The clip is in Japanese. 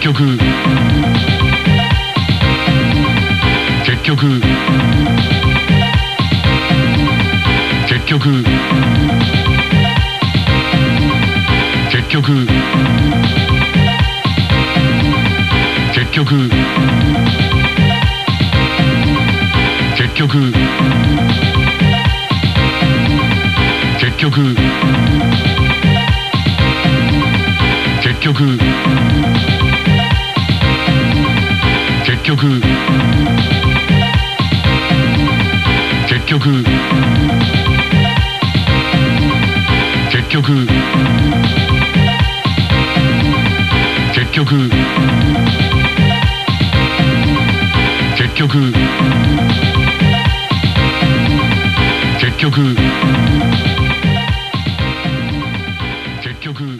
結局。結局。結局。結局。結局。結局。結局。結局。結局。結局。結局。結局。結局。結局。結局。